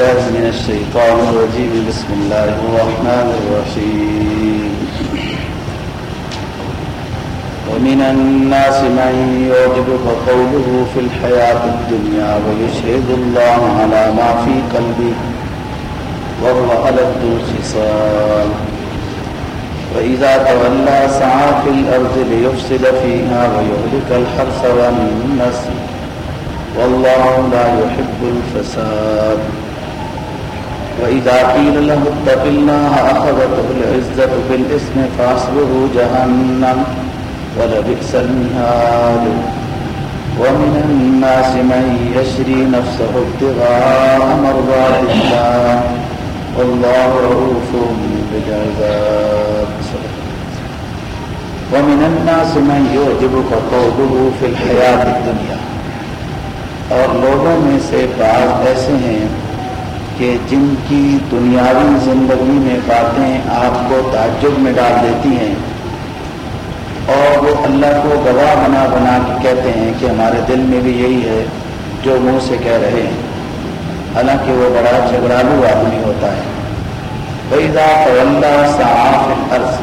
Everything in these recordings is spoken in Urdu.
بالله من الشيطان الرجيم. بسم الله الرحمن الرحيم. ومن الناس من يعجبك قوله في الحياة الدنيا ويشهد الله على ما في قلبه وهو ألد الخصام وإذا تولى سعى في الأرض ليفسد فيها ويهلك الحرث والنسل. والله لا يحب الفساد. وإذا قيل له اتق الله أخذته العزة بالإسم فأصبه جهنم ولبئس المهاد ومن الناس من يشري نفسه ابتغاء مرضات الله والله رؤوف بالعباد ومن الناس من يعجبك قوله في الحياة الدنيا اور لوگوں میں سے بعض ایسے ہیں کہ جن کی دنیاوی زندگی میں باتیں آپ کو تعجب میں ڈال دیتی ہیں اور وہ اللہ کو گواہ بنا بنا کے کہتے ہیں کہ ہمارے دل میں بھی یہی ہے جو منہ سے کہہ رہے ہیں۔ حالانکہ وہ بڑا جھگڑالو آدمی ہوتا ہے۔ بیدا طلّہ صاف عرض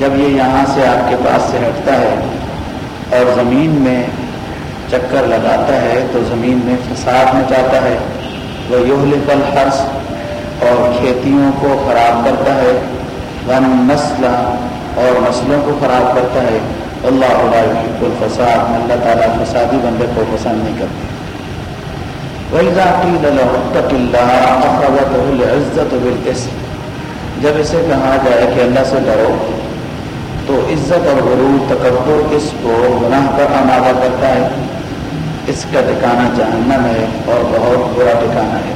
جب یہ یہاں سے آپ کے پاس سے ہٹتا ہے اور زمین میں چکر لگاتا ہے تو زمین میں فساد مچاتا ہے۔ وہ یوہل کل اور کھیتیوں کو خراب کرتا ہے۔ ون نسل اور نسلوں کو خراب کرتا ہے۔ اللہ علیہ الفساد اللہ تعالیٰ فسادی بندے کو پسند نہیں کرتے۔ وہی ذاتی اللہ عزت جب اسے کہا جائے کہ اللہ سے ڈرو، تو عزت اور غرور، تکبر اس کو گناہ پر آمادہ کرتا ہے۔ اس کا ٹھکانا جہنم ہے اور بہت برا ٹھکانا ہے۔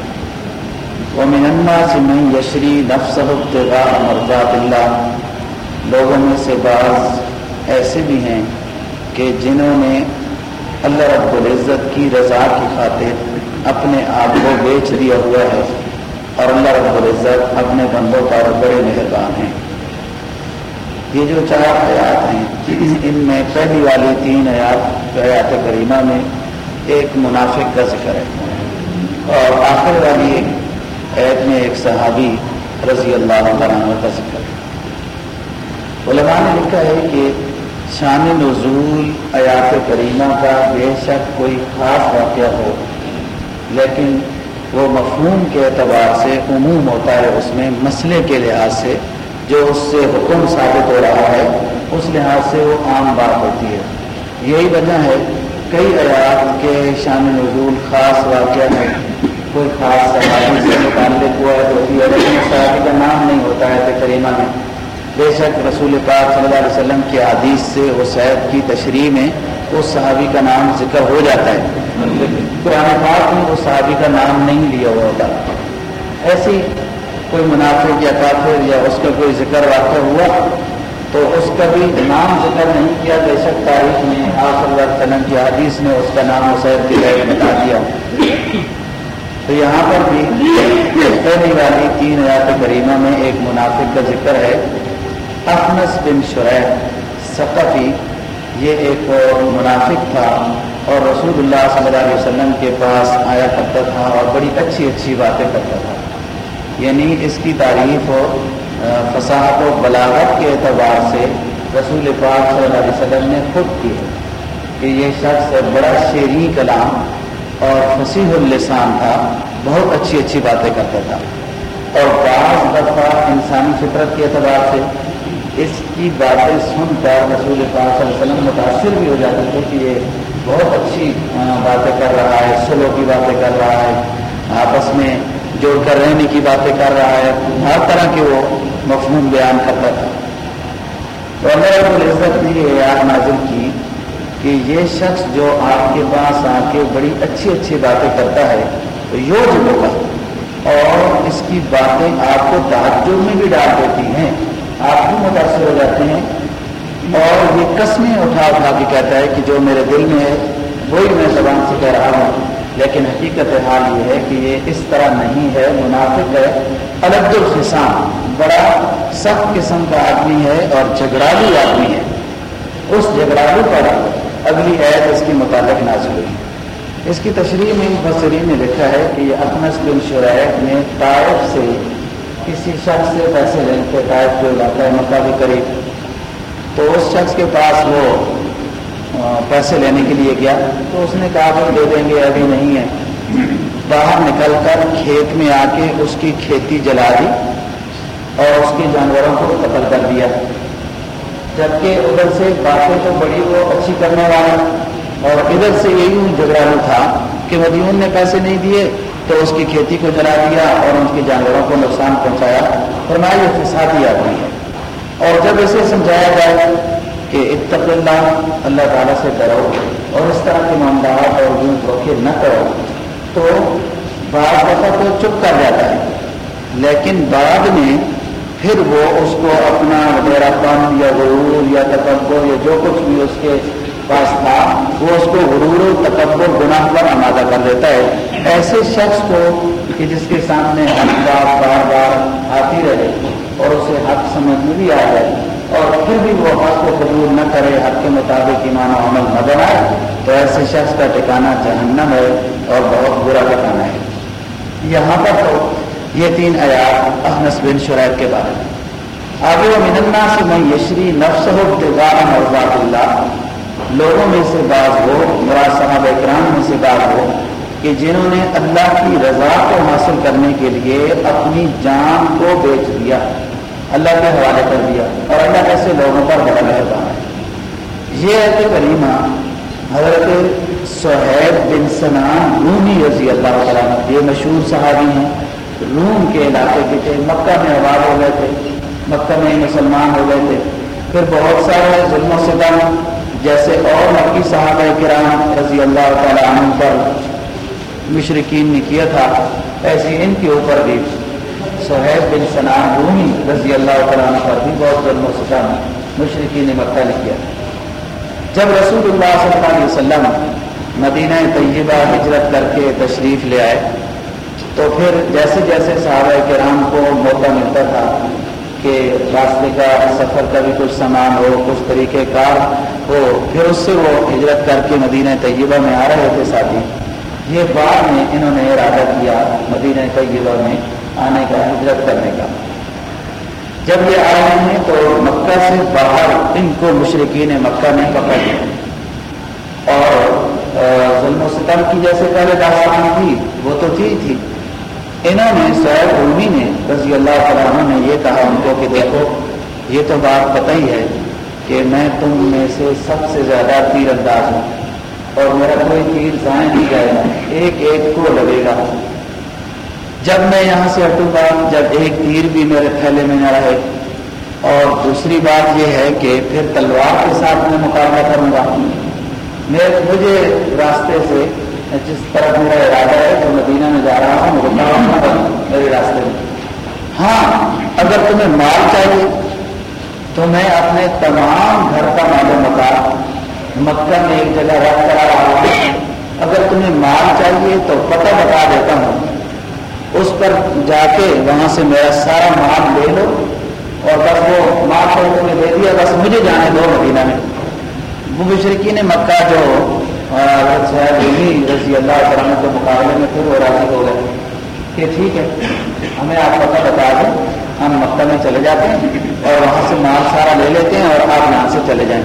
وہ منما سے میں یشری نفس مرضات اللہ لوگوں میں سے بعض ایسے بھی ہیں کہ جنہوں نے اللہ رب العزت کی رضا کی خاطر اپنے آپ کو بیچ دیا ہوا ہے اور اللہ رب العزت اپنے بندوں پر بڑے مہربان ہیں۔ یہ جو چار حیات ہیں، ان میں پہلی والی تین حیات حیات کریمہ میں ایک منافق کا ذکر ہے۔ اور آخر والی ایک عید میں ایک صحابی رضی اللہ عنہ کا ذکر ہے۔ علماء نے لکھا ہے کہ شان نزول آیات کریمہ کا بے شک کوئی خاص واقعہ ہو، لیکن وہ مفہوم کے اعتبار سے عموم ہوتا ہے اس میں مسئلے کے لحاظ سے، جو اس سے حکم ثابت ہو رہا ہے، اس لحاظ سے وہ عام بات ہوتی ہے۔ یہی وجہ ہے کئی آیات کے شان نزول خاص واقعہ ہے۔ کوئی خاص صحابی سے متعلق ہوا ہے تو صحابی کا نام نہیں ہوتا ہے کریمہ میں۔ بے شک رسول پاک صلی اللہ علیہ وسلم کی حدیث سے وہ صحت کی تشریح میں اس صحابی کا نام ذکر ہو جاتا ہے۔ قرآن پاک میں اس صحابی کا نام نہیں لیا ہوا ہوتا۔ ایسی کوئی منافع یا کافر یا اس کا کوئی ذکر واقع ہوا؟ تو اس کا بھی نام ذکر نہیں کیا بے شک تاریخ میں آپ صلی اللہ علیہ وسلم کی حدیث نے اس کا نام حسین کی لائف بتا دیا۔ تو یہاں پر بھی پہلی والی تین ہزار کریمہ میں ایک منافق کا ذکر ہے، احمد بن شعیب ثقفی۔ یہ ایک منافق تھا اور رسول اللہ صلی اللہ علیہ وسلم کے پاس آیا کرتا تھا اور بڑی اچھی اچھی باتیں کرتا تھا۔ یعنی اس کی تعریف ہو فصاحت و بلاغت کے اعتبار سے رسول پاک صلی اللہ علیہ وسلم نے خود کی ہے کہ یہ شخص بڑا شیریں کلام اور فصیح اللسان تھا، بہت اچھی اچھی باتیں کرتا تھا۔ اور بعض دفعہ انسانی فطرت کے اعتبار سے اس کی باتیں سن کر رسول پاک صلی اللہ علیہ وسلم متاثر بھی ہو جاتے تھے کہ یہ بہت اچھی باتیں کر رہا ہے، سلو کی باتیں کر رہا ہے۔ آپس میں جوڑ کر رہنے کی باتیں کر رہا ہے، ہر طرح کے وہ مفہوم بیان کرتا تھا۔ تو اللہ رب العزت نے یہ یاد نازل کی کہ یہ شخص جو آپ کے پاس آ کے بڑی اچھی اچھی باتیں کرتا ہے، تو یو جو ہوگا۔ اور اس کی باتیں آپ کو تعجب میں بھی ڈال دیتی ہیں۔ آپ بھی متاثر ہو جاتے ہیں۔ اور یہ قسمیں اٹھا اٹھا کے کہتا ہے کہ جو میرے دل میں ہے، وہی میں زبان سے کہہ رہا ہوں۔ لیکن حقیقت حال یہ ہے کہ یہ اس طرح نہیں ہے، منافق ہے الگ الخسان بڑا سخت قسم کا آدمی ہے اور جھگڑالو آدمی ہے۔ اس جھگڑالو پر اگلی عید اس کی متعلق نازل ہوئی۔ اس کی تشریح میں مفسرین نے لکھا ہے کہ یہ اکنس بن شرائط نے طائف سے کسی شخص سے پیسے لینے کے طائف جو علاقہ ہے مکہ کے قریب، تو اس شخص کے پاس وہ پیسے لینے کے لیے گیا تو اس نے کہا کہ دے دیں گے، ابھی نہیں ہے۔ باہر نکل کر کھیت میں آ کے اس کی کھیتی جلا دی اور اس کے جانوروں کو قتل کر دیا۔ جبکہ ادھر سے باتیں تو بڑی وہ اچھی کرنے والا۔ اور ادھر سے یہی جھگڑا تھا کہ مدیون نے پیسے نہیں دیے، تو اس کی کھیتی کو جلا دیا اور ان کے جانوروں کو نقصان پہنچایا۔ فرمایا، یہ فسادی آدمی ہے۔ اور جب اسے سمجھایا جائے کہ اتق اللہ اللہ تعالیٰ سے ڈرو اور اس طرح کے معاملات اور یوں دھوکے نہ کرو، تو بعض دفعہ تو چپ کر جاتا ہے۔ لیکن بعد میں پھر وہ اس کو اپنا وغیرہ پن یا غرور یا تکبر یا جو کچھ بھی اس کے پاس تھا، وہ اس کو غرور و تکبر گناہ پر آمادہ کر دیتا ہے۔ ایسے شخص کو کہ جس کے سامنے حق بار بار بار آتی رہے اور اسے حق سمجھ میں بھی آ جائے۔ اور پھر بھی وہ حق کو قبول نہ کرے، حق کے مطابق ایمان و عمل نہ بنائے، تو ایسے شخص کا ٹھکانا جہنم ہے اور بہت برا ٹھکانا ہے۔ یہاں پر تو یہ تین آیات احنس بن شرائط کے بارے میں۔ آگے وہ مننا سے میں یشری نفس ہو مرضات اللہ۔ لوگوں میں سے بعض ہو مراد صاحب اکرام میں سے بعض ہو کہ جنہوں نے اللہ کی رضا کو حاصل کرنے کے لیے اپنی جان کو بیچ دیا۔ اللہ کے حوالے کر دیا اور اللہ کیسے لوگوں پر بڑا مہربان ہے۔ یہ ہے کہ کریمہ حضرت سہیب بن سنان رومی رضی اللہ تعالیٰ یہ مشہور صحابی ہیں۔ روم کے علاقے کے تھے، مکہ میں آباد ہو گئے تھے، مکہ میں مسلمان ہو گئے تھے۔ پھر بہت سارے ظلم و ستم جیسے اور مکی صحابہ کرام رضی اللہ تعالیٰ عنہ پر مشرقین نے کیا تھا ایسے ان کے اوپر بھی سہیب بن سنان رومی رضی اللہ تعالیٰ عنہ پر بھی بہت ظلم و ستم مشرقین نے مکہ نے کیا جب رسول اللہ صلی اللہ علیہ وسلم مدینہ طیبہ ہجرت کر کے تشریف لے آئے، تو پھر جیسے جیسے صحابہ کرام کو موقع ملتا تھا کہ راستے کا سفر کا بھی کچھ سامان ہو، کچھ طریقہ کار ہو، پھر اس سے وہ ہجرت کر کے مدینہ طیبہ میں آ رہے تھے ساتھی۔ یہ بعد میں انہوں نے ارادہ کیا مدینہ طیبہ میں۔ آنے کا، ہجرت کرنے کا۔ جب یہ آ رہے ہیں تو مکہ سے باہر ان کو مشرقین مکہ نے پکڑ لیا۔ اور ظلم و ستم کی جیسے پہلے داستان تھی، وہ تو تھی تھی۔ انہوں نے سید رومی نے رضی اللہ تعالیٰ نے یہ کہا ان کو کہ دیکھو، یہ تو بات پتہ ہی ہے کہ میں تم میں سے سب سے زیادہ تیر انداز ہوں۔ اور میرا کوئی تیر ضائع نہیں جائے گا، ایک ایک کو لگے گا۔ جب میں یہاں سے ہٹوں گا، جب ایک تیر بھی میرے تھیلے میں نہ رہے۔ اور دوسری بات یہ ہے کہ پھر تلوار کے ساتھ میں مقابلہ کروں گا۔ میں مجھے راستے سے جس طرف میرا ارادہ ہے جو مدینہ میں جا رہا ہوں میرے راستے میں۔ ہاں اگر تمہیں مال چاہیے تو میں اپنے تمام گھر کا مال مکان مکہ میں ایک جگہ رکھ کرا رہا ہوں۔ اگر تمہیں مال چاہیے تو پتہ بتا دیتا ہوں۔ اس پر جا کے وہاں سے میرا سارا مال لے لو اور بس وہ مال کو تمہیں دے دیا، بس مجھے جانے دو مدینہ میں۔ وہ مشرقی نے مکہ جو رضی اللہ عنہ کے مقابلے میں پھر وہ راضی ہو گئے۔ کہ ٹھیک ہے، ہمیں آپ پتہ بتا دیں۔ ہم مکہ میں چلے جاتے ہیں اور وہاں سے مال سارا لے لیتے ہیں اور آپ یہاں سے چلے جائیں۔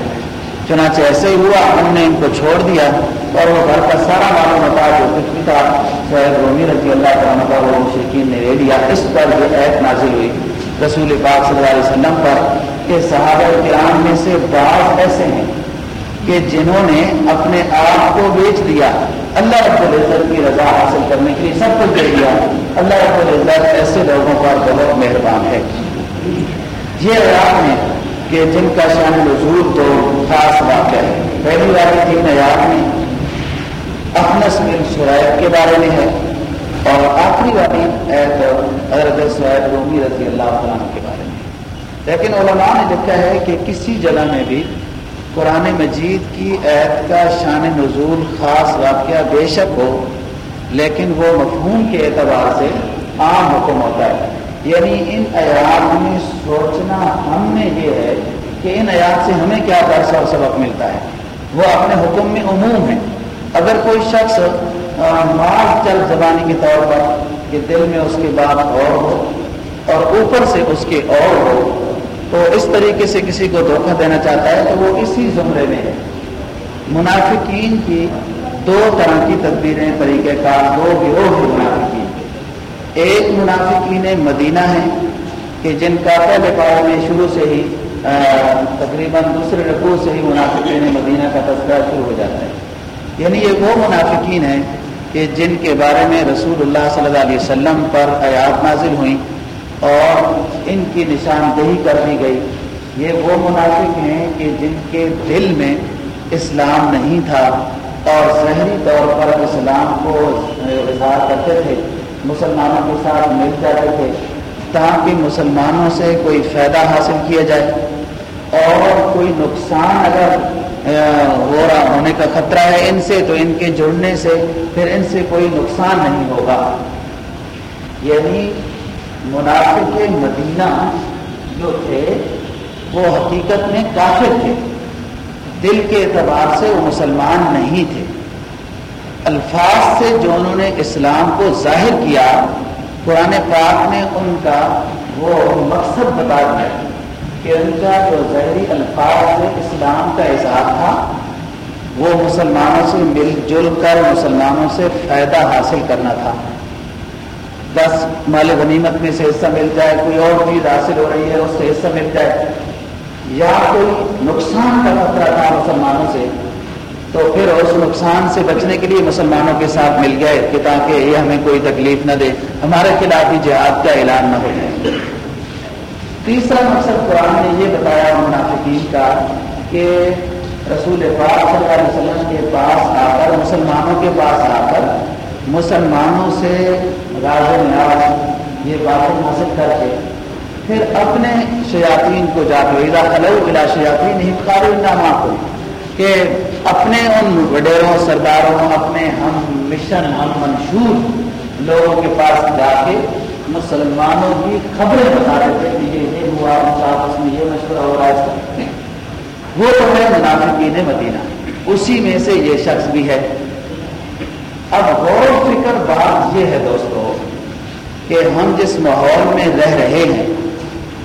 چنانچہ ایسے ہی ہوا، ہم نے ان کو چھوڑ دیا۔ اور وہ گھر کا سارا مال متا جو کچھ بھی تھا شاید رومی رضی اللہ عنہ کا، وہ مشرقین نے لے لیا۔ اس پر یہ عید نازل ہوئی۔ رسول پاک صلی اللہ علیہ وسلم پر کہ صحابہ کرام میں سے بعض ایسے ہیں کہ جنہوں نے اپنے آپ کو بیچ دیا۔ اللہ رب العزت کی رضا حاصل کرنے کے لیے سب کچھ دے دیا۔ اللہ رب العزت ایسے لوگوں پر بہت مہربان ہے۔ یہ آیات میں کہ جن کا شان رضول تو خاص واقع ہے۔ پہلی والی تین آیات میں اپنس بن شرائط کے بارے میں ہے۔ اور آخری والی ایت حضرت سعید رومی رضی اللہ عنہ کے بارے میں۔ لیکن علماء نے لکھا ہے کہ کسی جگہ میں بھی قرآن مجید کی عید کا شان نزول خاص واقعہ بے شک ہو، لیکن وہ مفہوم کے اعتبار سے عام حکم ہوتا ہے۔ یعنی ان آیات میں سوچنا ہم نے یہ ہے کہ ان آیات سے ہمیں کیا درس اور سبق ملتا ہے۔ وہ اپنے حکم میں عموم ہے اگر کوئی شخص مال چل زبانی کے طور پر کہ دل میں اس کے بعد اور ہو اور اوپر سے اس کے اور ہو، تو اس طریقے سے کسی کو دھوکہ دینا چاہتا ہے تو وہ اسی زمرے میں ہے۔ منافقین کی دو طرح کی تدبیریں، طریقہ کار دو گروہ منافقین۔ ایک منافقین مدینہ ہیں کہ جن کا پہلے پاؤ میں شروع سے ہی تقریباً دوسرے رقو سے ہی منافقین مدینہ کا تذکرہ شروع ہو جاتا ہے۔ یعنی یہ وہ منافقین ہیں کہ جن کے بارے میں رسول اللہ صلی اللہ علیہ وسلم پر آیات نازل ہوئیں اور ان کی نشاندہی کر دی گئی۔ یہ وہ منافق ہیں کہ جن کے دل میں اسلام نہیں تھا اور ظہری طور پر اسلام کو اظہار کرتے تھے، مسلمانوں کے ساتھ مل جاتے تھے تاکہ مسلمانوں سے کوئی فائدہ حاصل کیا جائے اور کوئی نقصان اگر ہو رہا ہونے کا خطرہ ہے ان سے، تو ان کے جڑنے سے پھر ان سے کوئی نقصان نہیں ہوگا۔ یعنی منافق مدینہ جو تھے، وہ حقیقت میں کافر تھے۔ دل کے اعتبار سے وہ مسلمان نہیں تھے۔ الفاظ سے جو انہوں نے اسلام کو ظاہر کیا، قرآن پاک نے ان کا وہ مقصد بتا دیا۔ کہ ان کا جو ظہری الفاظ سے اسلام کا اظہار تھا، وہ مسلمانوں سے مل جل کر مسلمانوں سے فائدہ حاصل کرنا تھا۔ بس مال غنیمت میں سے حصہ مل جائے، کوئی اور چیز حاصل ہو رہی ہے، اس سے حصہ مل جائے۔ یا کوئی نقصان کا خطرہ تھا مسلمانوں سے، تو پھر اس نقصان سے بچنے کے لیے مسلمانوں کے ساتھ مل گئے، کہ تاکہ یہ ہمیں کوئی تکلیف نہ دے، ہمارے خلاف ہی جہاد کا اعلان نہ ہو جائے۔ تیسرا مقصد قرآن نے یہ بتایا منافقین کا کہ رسول پاک صلی اللہ علیہ وسلم کے پاس آ کر، مسلمانوں کے پاس آ کر، مسلمانوں سے راز نیاز، یہ باتیں حاصل کر کے پھر اپنے شیاطین کو جا کے خلو بلا شیاطین ہی نامہ کو کہ اپنے ان وڈیروں، سرداروں، اپنے ہم مشن، ہم منشور لوگوں کے پاس جا کے مسلمانوں کی خبریں بتا رہے تھے کہ یہ ہوا آپس میں یہ مشورہ ہو رہا ہے وہ تو ہے منافقین مدینہ۔ اسی میں سے یہ شخص بھی ہے۔ اب غور فکر بات یہ ہے دوستو کہ ہم جس ماحول میں رہ رہے ہیں،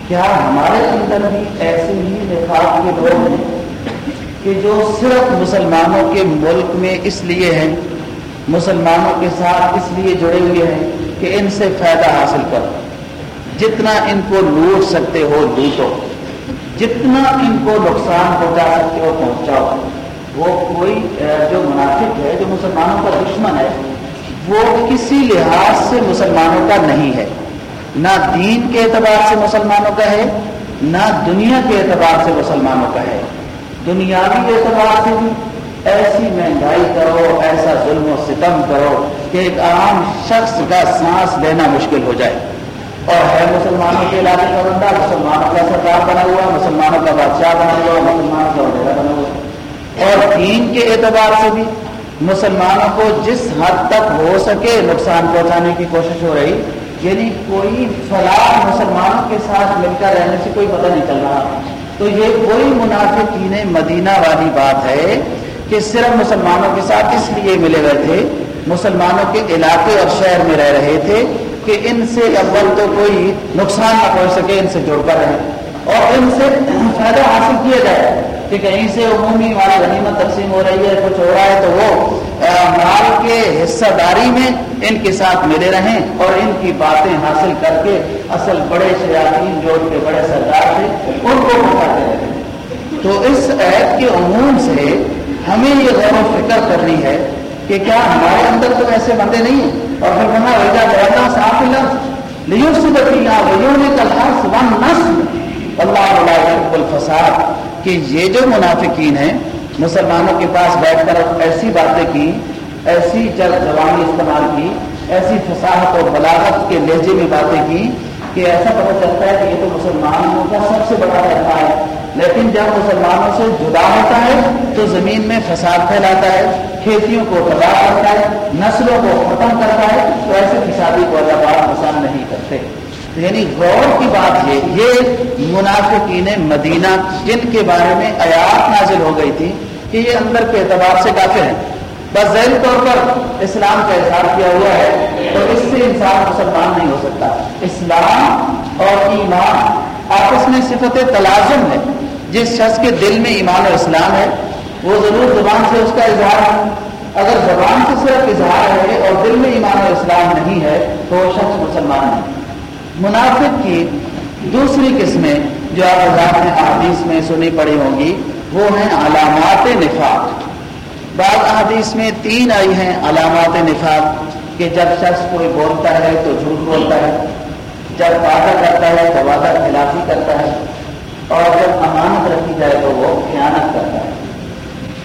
کیا ہمارے اندر بھی ایسے ہی نفاق کے لوگ ہیں کہ جو صرف مسلمانوں کے ملک میں اس لیے ہیں، مسلمانوں کے ساتھ اس لیے جڑے ہوئے ہیں کہ ان سے فائدہ حاصل کرو جتنا ان کو لوٹ سکتے ہو لوٹو۔ جتنا ان کو نقصان پہنچا سکتے ہو پہنچاؤ۔ وہ کوئی جو منافق ہے، جو مسلمانوں کا دشمن ہے، وہ کسی لحاظ سے مسلمانوں کا نہیں ہے۔ نہ دین کے اعتبار سے مسلمانوں کا ہے، نہ دنیا کے اعتبار سے مسلمانوں کا ہے۔ دنیاوی اعتبار سے بھی ایسی مہنگائی کرو، ایسا ظلم و ستم کرو کہ ایک عام شخص کا سانس لینا مشکل ہو جائے۔ اور ہے مسلمانوں کے علاقے کا بندہ، مسلمانوں کا سرکار بنا ہوا، مسلمانوں کا بادشاہ بنا ہوا، مسلمانوں کا وغیرہ بنا ہوا۔ اور دین کے اعتبار سے بھی مسلمانوں کو جس حد تک ہو سکے نقصان پہنچانے کی کوشش ہو رہی یعنی کوئی فلاح مسلمانوں کے ساتھ مل کر رہنے سے کوئی پتہ نہیں چل رہا۔ تو یہ کوئی منافقین مدینہ والی بات ہے کہ صرف مسلمانوں کے ساتھ اس لیے ملے ہوئے تھے، مسلمانوں کے علاقے اور شہر میں رہ رہے تھے کہ ان سے اول تو کوئی نقصان نہ پہنچ سکے، ان سے جڑ کر رہے اور ان سے فائدہ حاصل کیا جائے کہ کہیں سے عمومی والی غنیمت تقسیم ہو رہی ہے، کچھ ہو رہا ہے تو وہ مال کے حصہ داری میں ان کے ساتھ ملے رہیں اور ان کی باتیں حاصل کر کے اصل بڑے شیاطین جو ان کے بڑے سردار تھے، ان کو بتاتے رہے۔ تو اس عید کے عموم سے ہمیں یہ غور و فکر کرنی ہے کہ کیا ہمارے اندر تو ایسے بندے نہیں ہیں؟ اور پھر کہنا ویجا بیٹھا صاف لفظ لیو سبکینا ویو نے کلحاظ ون الفساد کہ یہ جو منافقین ہیں، مسلمانوں کے پاس بیٹھ کر ایسی باتیں کی، ایسی جل زبانی استعمال کی، ایسی فصاحت اور بلاغت کے لہجے میں باتیں کی کہ ایسا پتہ چلتا ہے کہ یہ تو مسلمانوں کا سب سے بڑا رہتا ہے۔ لیکن جب مسلمانوں سے جدا ہوتا ہے تو زمین میں فساد پھیلاتا ہے، کھیتیوں کو تباہ کرتا ہے، نسلوں کو ختم کرتا ہے، تو ایسے فسادی کو اللہ بار پسند نہیں کرتے۔ یعنی غور کی بات یہ یہ منافقین مدینہ جن کے بارے میں آیات نازل ہو گئی تھی کہ یہ اندر کے اعتبار سے کافی ہیں۔ بس ذہنی طور پر اسلام کا اظہار کیا ہوا ہے تو اس سے انسان مسلمان نہیں ہو سکتا۔ اسلام اور ایمان آپس میں صفت تلازم ہے۔ جس شخص کے دل میں ایمان و اسلام ہے وہ ضرور زبان سے اس کا اظہار ہے۔ اگر زبان سے صرف اظہار ہے اور دل میں ایمان و اسلام نہیں ہے، تو وہ شخص مسلمان نہیں منافق کی دوسری قسمیں جو آپ حضرات نے احادیث میں سنی پڑی ہوں گی وہ ہیں علامات نفاق۔ بعض احادیث میں تین آئی ہیں علامات نفاق کہ جب شخص کوئی بولتا ہے تو جھوٹ بولتا ہے، جب وعدہ کرتا ہے تو وعدہ خلافی کرتا ہے، اور جب امانت رکھی جائے تو وہ خیانت کرتا ہے۔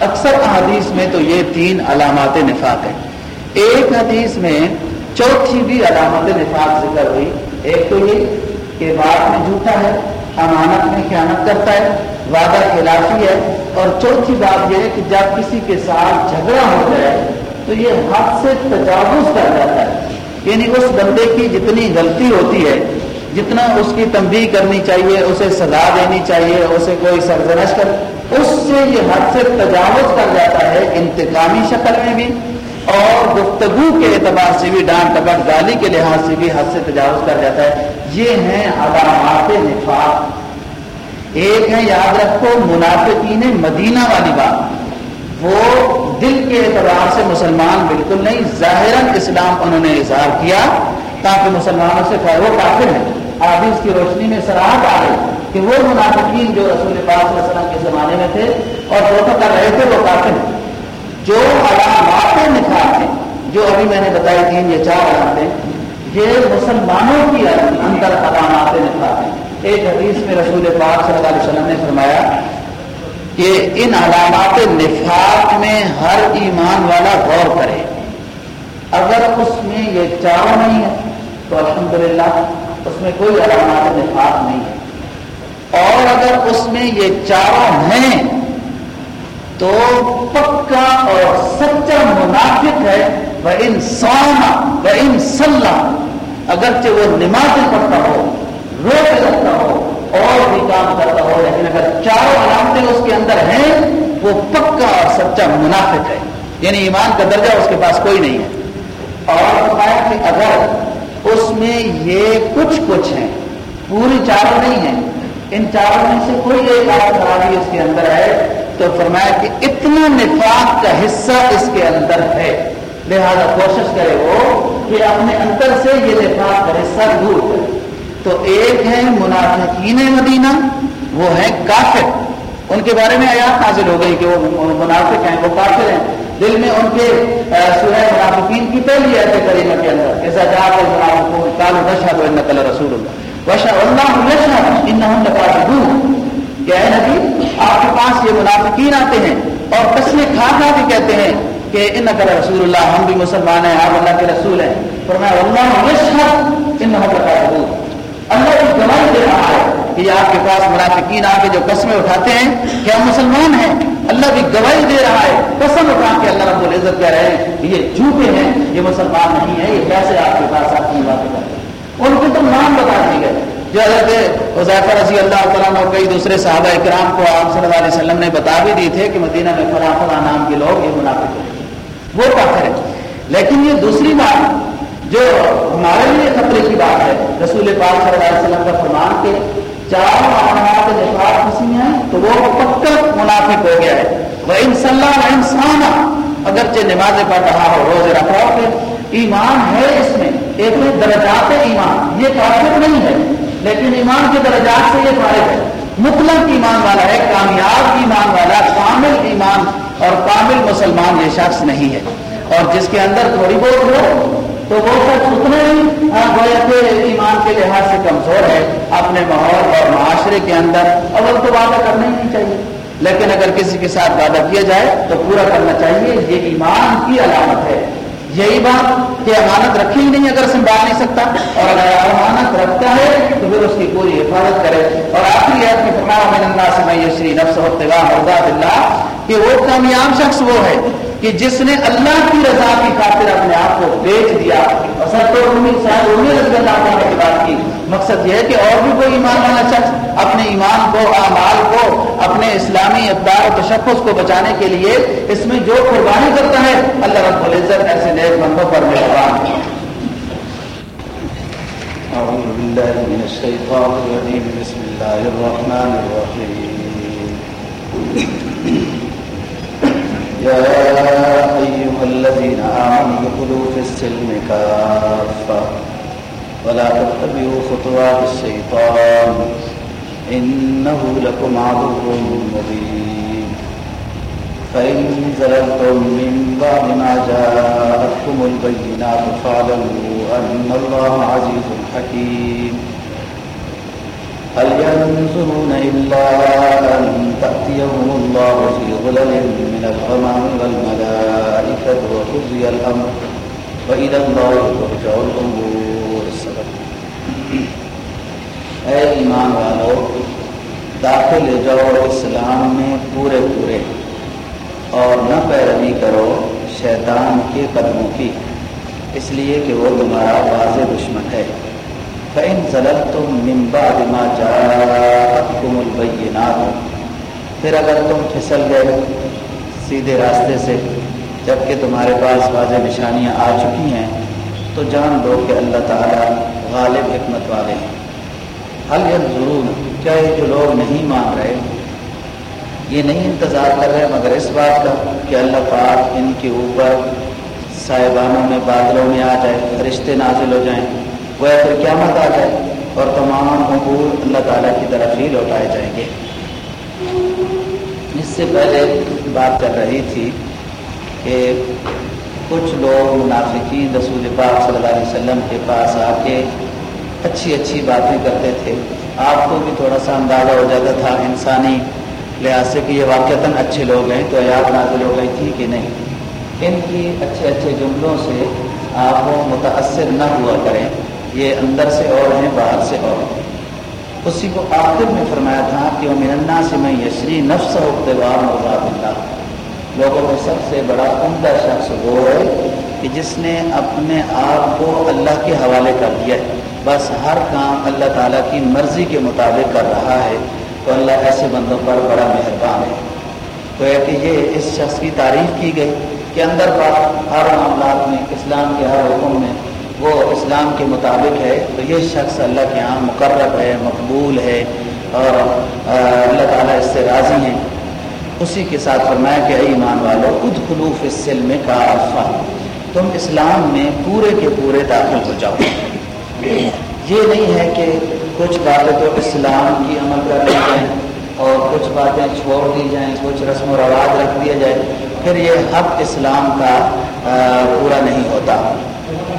اکثر احادیث میں تو یہ تین علامات نفاق ہیں۔ ایک حدیث میں چوتھی بھی علامت نفاق ذکر ہوئی۔ ایک تو یہ کہ بات میں جھوٹا ہے، امانت میں خیانت کرتا ہے، وعدہ خلافی ہے۔ اور چوتھی بات یہ ہے کہ جب کسی کے ساتھ جھگڑا ہو جائے، تو یہ حد سے تجاوز کر جاتا ہے۔ یعنی اس بندے کی جتنی غلطی ہوتی ہے، جتنا اس کی تنبیہ کرنی چاہیے، اسے سزا دینی چاہیے، اسے کوئی سرزنش کر اس سے یہ حد سے تجاوز کر جاتا ہے انتقامی شکل میں بھی اور گفتگو کے اعتبار سے بھی ڈانٹ ٹپٹ گالی کے لحاظ سے بھی حد سے تجاوز کر جاتا ہے۔ یہ ہیں علامات نفاق۔ ایک ہے یاد رکھو، منافقین مدینہ والی بات۔ وہ دل کے اعتبار سے مسلمان بالکل نہیں ظاہر اسلام انہوں نے اظہار کیا تاکہ مسلمانوں سے وہ کافر ہیں۔ حادث کی روشنی میں سراہٹ آ گئی کہ وہ منافقین جو رسول پاک صلی اللہ علیہ وسلم کے زمانے میں تھے اور دھوکہ کر رہے تھے وہ کافر ہیں۔ جو علامات نکھار تھے جو ابھی میں نے بتائی تھی، یہ چار علامتیں، یہ مسلمانوں کی اندر علامات نکھار ہیں۔ ایک حدیث میں رسول پاک صلی اللہ علیہ وسلم نے فرمایا کہ ان علامات نفاق میں ہر ایمان والا غور کرے۔ اگر اس میں یہ چاروں نہیں ہے، تو الحمدللہ اس میں کوئی علامات نفاق نہیں ہے۔ اور اگر اس میں یہ چاروں ہیں تو پکا اور سچا منافق ہے وہ انسان وہ انسلح اگرچہ وہ نماز پڑھتا ہو روک سکتا ہو، اور بھی کام کرتا ہو، لیکن اگر چاروں علامتیں اس کے اندر ہیں، وہ پکا اور سچا منافق ہے۔ یعنی ایمان کا درجہ اس کے پاس کوئی نہیں ہے۔ اور فرمایا کہ اگر اس میں یہ کچھ کچھ ہیں، پوری چاروں نہیں ہیں ان چاروں میں سے کوئی ایک آدھ خرابی اس کے اندر ہے تو فرمایا کہ اتنا نفاق کا حصہ اس کے اندر ہے۔ لہذا کوشش کرے وہ کہ اپنے اندر سے یہ نفاق کا حصہ دور کرے۔ تو ایک ہے منافقین مدینہ، وہ ہے کافر۔ ان کے بارے میں آیات حاصل ہو گئی کہ وہ منافق ہیں، وہ کافر ہیں۔ دل میں ان کے سورہ منافقین کی پہلی ایسے کریمہ کے اندر ایسا جا کر منافقون قالوا نشهد انك لرسول الله کہ اے نبی؟ آپ کے پاس یہ منافقین آتے ہیں اور قسمیں کھا کھا کے کہتے ہیں کہ انك رسول اللہ ہم بھی مسلمان ہیں، آپ اللہ کے رسول ہیں۔ فرمایا اللہ يشهد انهم لكاذبون اللہ کی گواہی دے رہا ہے کہ یہ آپ کے پاس منافقین آ کے جو قسمیں اٹھاتے ہیں کہ ہم مسلمان ہیں؟ اللہ بھی گواہی دے رہا ہے، قسم اٹھا کے اللہ رب العزت کہہ رہے ہیں یہ جھوٹے ہیں، یہ مسلمان نہیں ہے یہ کیسے آپ کے پاس آپ کی باتیں کرتے ہیں۔ ان کو تو نام بتا دیے گئے۔ جو حضرت حضیفہ رضی اللہ تعالیٰ اور کئی دوسرے صحابہ اکرام کو آپ صلی اللہ علیہ وسلم نے بتا بھی دی تھے کہ مدینہ میں فلاں فلاں نام کے لوگ یہ منافق ہیں۔ وہ کافر ہیں۔ لیکن یہ دوسری بات جو ہمارے لیے خطرے کی بات ہے، رسول پاک صلی اللہ علیہ وسلم کا فرمان کے چار معاملات نفاق کسی میں ہیں تو وہ پکا منافق ہو گیا ہے۔ وہ انسلام انسان اگرچہ نماز پڑھ رہا ہو روز رکھ رہا ہو ایمان ہے اس میں۔ ایک میں درجات ایمان، یہ کافر نہیں ہے، لیکن ایمان کے درجات سے یہ فارغ ہے۔ مطلق ایمان والا ہے، کامیاب ایمان والا، کامل ایمان اور کامل مسلمان یہ شخص نہیں ہے۔ اور جس کے اندر تھوڑی بہت ہو، تو وہ شخص اتنے ہی گویا کے ایمان کے لحاظ سے کمزور ہے، اپنے ماحول اور معاشرے کے اندر۔ اول تو وعدہ کرنا ہی نہیں چاہیے، لیکن اگر کسی کے ساتھ وعدہ کیا جائے، تو پورا کرنا چاہیے۔ یہ ایمان کی علامت ہے۔ یہی بات کہ امانت رکھی ہی نہیں اگر سنبھال نہیں سکتا، اور اگر امانت رکھتا ہے تو پھر اس کی پوری حفاظت کرے۔ اور آخری ہے میں فرمایا اللہ سے میں یہ شری نفس اللہ کہ وہ کامیاب شخص وہ ہے کہ جس نے اللہ کی رضا کی خاطر اپنے آپ کو بیچ دیا۔ اور سب تو رضی اللہ عنہ کی بات کی۔ مقصد یہ ہے کہ اور بھی کوئی ایمان والا شخص اپنے ایمان کو، اعمال کو، اپنے اسلامی اقدار و تشخص کو بچانے کے لیے اس میں جو قربانی کرتا ہے، اللہ رب العزت ایسے نیک بندوں پر مہربان أعوذ بالله من الشيطان الرجيم بسم الله الرحمن الرحيم يا أيها الذين آمنوا ادخلوا في السلم كافة ولا تتبعوا خطوات الشيطان. إنه لكم عدو مبين. فإن زللتم من بعد ما جاءتكم البينات فاعلموا أن الله عزيز حكيم. هل ينظرون إلا أن تأتيهم الله في ظلل من الغمام والملائكة وقضي الأمر. وإلى الله ترجع الأمور. اے ایمان والو، داخل جاؤ اسلام میں پورے پورے، اور نہ پیروی کرو شیطان کے قدموں کی، اس لیے کہ وہ تمہارا واضح دشمن ہے۔ فَإِن زَلَلْتُم مِّن بَعْدِ مَا جَاءَتْكُمُ الْبَيِّنَاتُ، پھر اگر تم پھسل گئے سیدھے راستے سے جبکہ تمہارے پاس واضح نشانیاں آ چکی ہیں، تو جان دو کہ اللہ تعالیٰ غالب حکمت والے ہیں۔ حل ضرور کیا یہ جو لوگ نہیں مان رہے؟ یہ نہیں انتظار کر رہے مگر اس بات کا کہ اللہ پاک ان کے اوپر صاحبانوں میں، بادلوں میں آ جائے رشتے نازل ہو جائیں۔ وہ پھر قیامت آ جائے اور تمام حقوق اللہ تعالیٰ کی طرف ہی لوٹائے جائیں گے۔ اس سے پہلے بات کر رہی تھی کہ کچھ لوگ منافقین رسول پاک صلی اللہ علیہ وسلم کے پاس آ کے اچھی اچھی باتیں کرتے تھے۔ آپ کو بھی تھوڑا سا اندازہ ہو جاتا تھا انسانی لحاظ سے کہ یہ واقعتاً اچھے لوگ ہیں تو یاد نازل ہو گئی تھی کہ نہیں۔ ان کی اچھے اچھے جملوں سے آپ متاثر نہ ہوا کریں۔ یہ اندر سے اور ہیں، باہر سے اور ہیں۔ اسی کو آخر میں فرمایا تھا کہ وہ مرنا سے میں یشری نفس اقتبار مراد اللہ لوگوں میں سب سے بڑا عمدہ شخص وہ ہے کہ جس نے اپنے آپ کو اللہ کے حوالے کر دیا ہے۔ بس ہر کام اللہ تعالیٰ کی مرضی کے مطابق کر رہا ہے۔ تو اللہ ایسے بندوں پر بڑا مہربان ہے۔ تو ہے کہ یہ اس شخص کی تعریف کی گئی کہ اندر پر ہر معاملات میں، اسلام کے ہر حکم میں وہ اسلام کے مطابق ہے۔ تو یہ شخص اللہ کے یہاں مقرر ہے، مقبول ہے اور اللہ تعالیٰ اس سے راضی ہیں۔ اسی کے ساتھ فرمایا کہ اے ایمان والو خود خلوف اس سلم کا تم اسلام میں پورے کے پورے داخل ہو جاؤ۔ یہ نہیں ہے کہ کچھ باتیں تو اسلام کی عمل کر لی جائیں اور کچھ باتیں چھوڑ دی جائیں، کچھ رسم و رواج رکھ دیا جائے، پھر یہ حق اسلام کا پورا نہیں ہوتا۔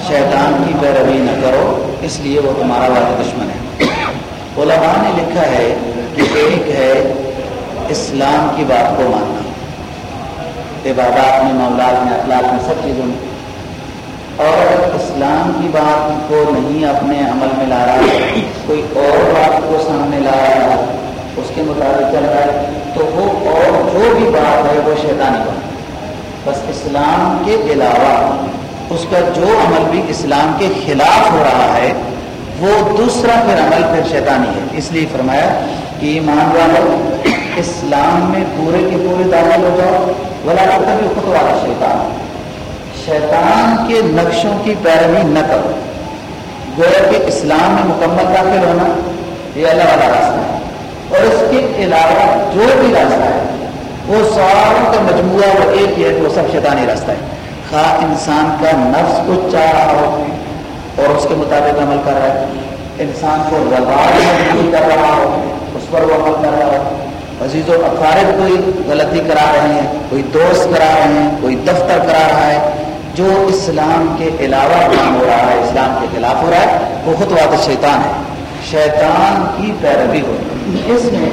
شیطان کی پیروی نہ کرو، اس لیے وہ تمہارا والا دشمن ہے۔ علماء نے لکھا ہے کہ ایک ہے اسلام کی بات کو ماننا۔ عبادات میں معاملات میں، اخلاق میں، سب چیزوں میں۔ اور اسلام کی بات کو نہیں اپنے عمل میں لا رہا کوئی اور بات کو سامنے لا رہا ہے، اس کے مطابق چل رہا ہے، تو وہ اور جو بھی بات ہے، وہ شیطانی بات بس اسلام کے علاوہ، اس کا جو عمل بھی اسلام کے خلاف ہو رہا ہے، وہ دوسرا پھر عمل پھر شیطانی ہے۔ اس لیے فرمایا کہ ایمان والو اسلام میں پورے کے پورے داخل ہو جاؤ بلا بھی خود والا شیطان شیطان کے نقشوں کی پیروی نہ کرو۔ گویا کہ اسلام میں مکمل داخل ہونا یہ اللہ والا راستہ ہے۔ اور اس کے علاوہ جو بھی راستہ ہے، وہ ساروں کا مجموعہ وہ ایک ہی ہے، وہ سب شیطانی راستہ ہے۔ خواہ انسان کا نفس کچھ چاہ رہا ہو اور اس کے مطابق عمل کر رہا ہے، انسان کو مجبور کر رہا ہو، اس پر وہ عمل کر رہا ہو۔ عزیز و اقارب کوئی غلطی کرا رہے ہیں، کوئی دوست کرا رہے ہیں، کوئی دفتر کرا رہا ہے، جو اسلام کے علاوہ کام ہو رہا ہے، اسلام کے خلاف ہو رہا ہے، وہ خود واد شیطان ہے۔ شیطان کی پیروی ہو۔ اس میں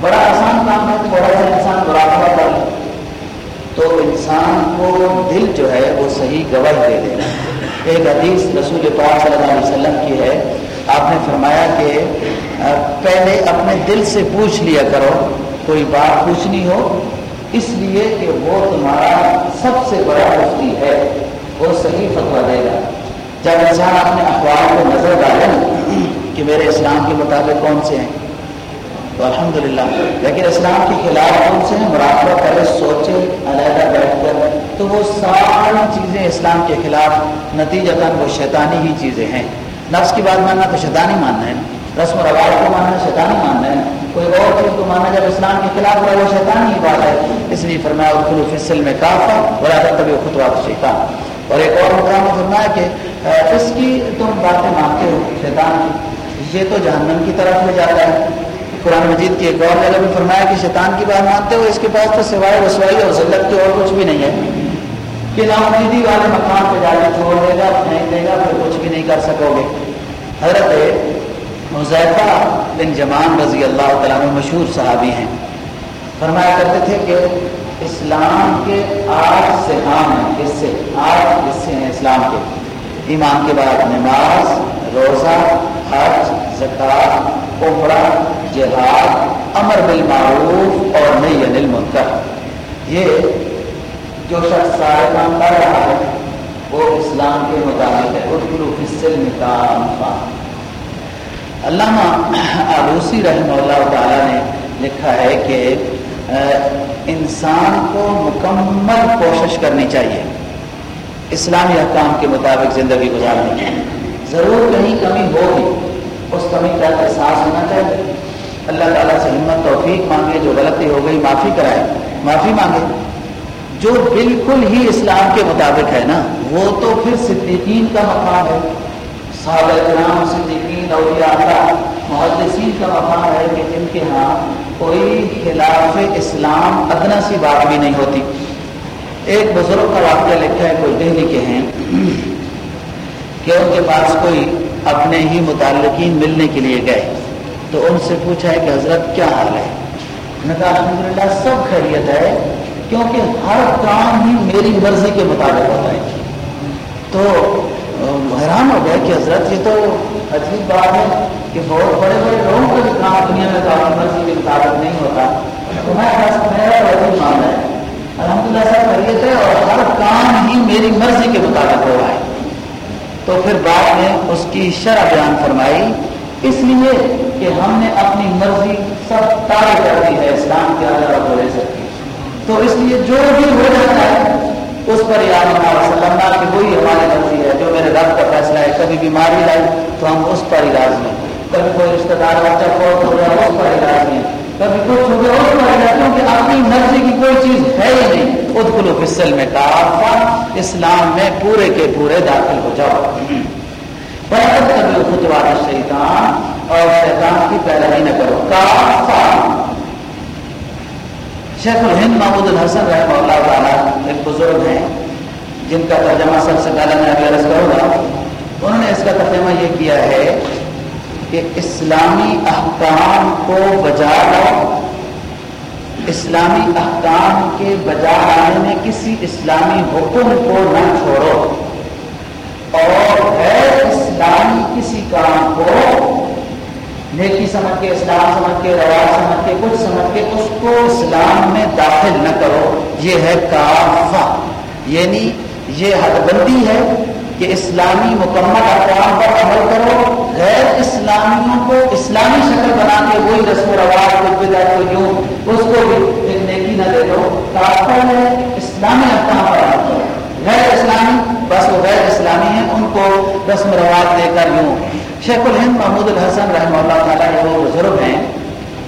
بڑا آسان کام ہے تھوڑا سا انسان مراقبہ کر تو انسان کو دل جو ہے، وہ صحیح گواہ دے دینا ایک حدیث رسول پاک صلی اللہ علیہ وسلم کی ہے۔ آپ نے فرمایا کہ پہلے اپنے دل سے پوچھ لیا کرو، کوئی بات پوچھنی ہو، اس لیے کہ وہ تمہارا سب سے بڑا مفتی ہے، وہ صحیح فتوا دے گا۔ جب انسان اپنے اخبار کو نظر ڈالے نا کہ میرے اسلام کے مطابق کون سے ہیں، تو الحمدللہ، لیکن اسلام کے خلاف کون سے ہیں مراقبہ کرے سوچے، علیحدہ بیٹھ کر، تو وہ ساری چیزیں اسلام کے خلاف نتیجہ وہ شیطانی ہی چیزیں ہیں۔ نفس کی بات ماننا تو شیطانی ماننا ہے۔ رسم و رواج کو ماننا شیطانی ماننا ہے۔ کوئی اور چیز کو ماننا جب اسلام کے خلاف ہوا، وہ شیطانی ہی بات ہے۔ اس لیے فرمایا خلو فصل میں کافا بڑا تبھی خطوات شیطان اور ایک اور مقام فرمایا کہ اس کی تم باتیں مانتے ہو شیطان کی۔ یہ تو جہنم کی طرف لے جاتا ہے۔ قرآن مجید کی ایک اور جگہ بھی فرمایا کہ شیطان کی بات مانتے ہو، اس کے پاس تو سوائے رسوائی اور ذلت کے اور کچھ بھی نہیں ہے۔ کہ نامیدی والے مقام پہ جا کے چھوڑ دے گا، پھینک دے گا، پھر کچھ بھی نہیں کر سکو گے۔ حضرت مضیفہ بن جمان رضی اللہ تعالیٰ میں مشہور صحابی ہیں۔ فرمایا کرتے تھے کہ اسلام کے آٹھ سے عام ہیں حصے آٹھ حصے ہیں اسلام کے؟ ایمان کے بعد نماز، روزہ، حج زکات عمرہ، جہاد، امر بالمعروف اور نئی انل منکر یہ جو شخص سارے کام کر رہا ہے، وہ اسلام کے مطابق ہے ادھر حصے نکام علامہ آلوسی رحمہ اللہ تعالیٰ نے لکھا ہے کہ انسان کو مکمل کوشش کرنی چاہیے۔ اسلامی حکام کے مطابق زندگی گزارنے کی۔ ضرور کہیں کمی ہوگی، اس کمی کا احساس ہونا چاہیے۔ اللہ تعالیٰ سے ہمت، توفیق مانگے، جو غلطی ہو گئی، معافی کرائے۔ معافی مانگے۔ جو بالکل ہی اسلام کے مطابق ہے نا، وہ تو پھر صدیقین کا مقام ہے۔ صحابہ کرام، صدیقین، اولیاء اللہ، محدثین کا مقام ہے کہ جن کے ہاں کوئی خلاف اسلام ادنا سی بات بھی نہیں ہوتی۔ ایک بزرگ کا واقعہ لکھا ہے، کوئی دہلی کے ہیں، کہ ان کے پاس کوئی اپنے ہی متعلقین ملنے کے لیے گئے۔ تو ان سے پوچھا ہے کہ حضرت کیا حال ہے؟ کہا الحمد للہ سب خیریت ہے۔ کیونکہ ہر کام ہی میری مرضی کے مطابق ہوتا ہے۔ تو حیران ہو گیا کہ حضرت، یہ تو عجیب بات ہے کہ بہت بڑے بڑے لوگوں کا بھی کام دنیا میں کافی مرضی کے مطابق نہیں ہوتا، تو میں میرا عجیب معاملہ ہے۔ الحمد للہ سب خریت ہے اور ہر کام ہی میری مرضی کے مطابق ہو رہا ہے۔ تو پھر بعد میں اس کی شرح بیان فرمائی۔ اس لیے کہ ہم نے اپنی مرضی سب تارے کر دی ہے، اسلام کے اندر اب لے سکتی تو اس لیے جو بھی ہو جاتا ہے، اس پر یاد وسلم کہ وہی ہماری مرضی ہے۔ جو میرے رب کا فیصلہ ہے، کبھی بیماری لائی تو ہم اس پر علاج میں کبھی کوئی رشتے دار بچہ فوت ہو گیا، اس پر علاج میں کبھی کچھ ہو گیا، اس پر علاج کیونکہ اپنی مرضی کی کوئی چیز ہے ہی نہیں۔ خود کلو فصل میں کافا اسلام میں پورے کے پورے داخل ہو جاؤ۔ کبھی خطوات شیطان اور شیطان کی پیروی نہ کرو۔ کافا شیخ الہند محمود الحسن رحمہ اللہ تعالیٰ ایک بزرگ ہیں، جن کا ترجمہ سب سے پہلے میں ابھی عرض کروں گا۔ انہوں نے اس کا ترجمہ یہ کیا ہے کہ اسلامی احکام کو بجا لاؤ۔ اسلامی احکام کے بجا لانے میں کسی اسلامی حکم کو نہ چھوڑو۔ اور غیر اسلامی کسی کام کو نیکی سمجھ کے، اسلام سمجھ کے، رواج سمجھ کے، کچھ سمجھ کے، اس کو اسلام میں داخل نہ کرو۔ یہ ہے کافا یعنی یہ حد بندی ہے کہ اسلامی مکمل اقوام پر عمل کرو۔ غیر اسلامیوں کو اسلامی شکل بنا کے وہی رسم و رواج کو بدا کو یوں اس کو بھی نیکی نہ دے دو۔ کافر ہے اسلامی اقوام پر عمل کرو غیر اسلامی بس وہ غیر اسلامی ہیں ان کو رسم رواج دے کر یوں۔ شیخ الہند محمود الحسن رحمہ اللہ تعالیٰ یہ وہ بزرگ ہیں۔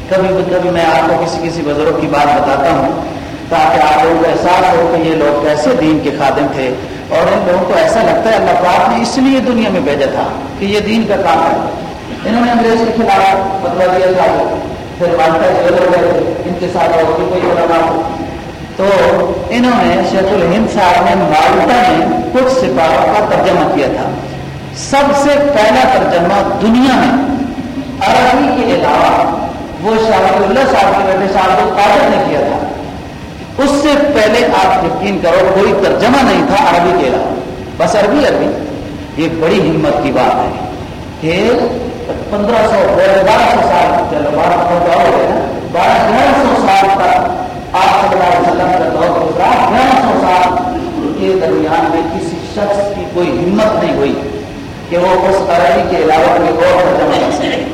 کبھی کبھی میں آپ کو کسی کسی بزرگ کی بات بتاتا ہوں تاکہ آپ لوگوں کو احساس ہو کہ یہ لوگ کیسے دین کے خادم تھے اور ان لوگوں کو ایسا لگتا ہے اللہ پاک نے اس لیے دنیا میں بھیجا تھا کہ یہ دین کا کام ہے۔ انہوں نے انگریز کے خلاف بدلا دیا تھا۔ پھر مالٹا جیل ہو گئے تھے ان کے ساتھ اور بھی کوئی علماء تو انہوں نے شیخ الہند صاحب نے مالٹا میں کچھ سپاہوں کا ترجمہ کیا تھا۔ سب سے پہلا ترجمہ دنیا میں۔ عربی کے علاوہ وہ شاہ اللہ صاحب کے بیٹے صاحب قادر نے کیا تھا۔ اس سے پہلے آپ یقین کرو کوئی ترجمہ نہیں تھا عربی کے علاوہ۔ بس عربی عربی۔ یہ بڑی ہمت کی بات ہے کہ پندرہ سو، بارہ سو سال چلو بارہ سو ہو گئے بارہ گیارہ سو سال تک آپ صلی اللہ علیہ وسلم کا دور گزرا۔ گیارہ سو سال کے درمیان میں کسی شخص کی کوئی ہمت نہیں ہوئی۔ کہ وہ اس عربی کے علاوہ کوئی اور ترجمہ کر سکے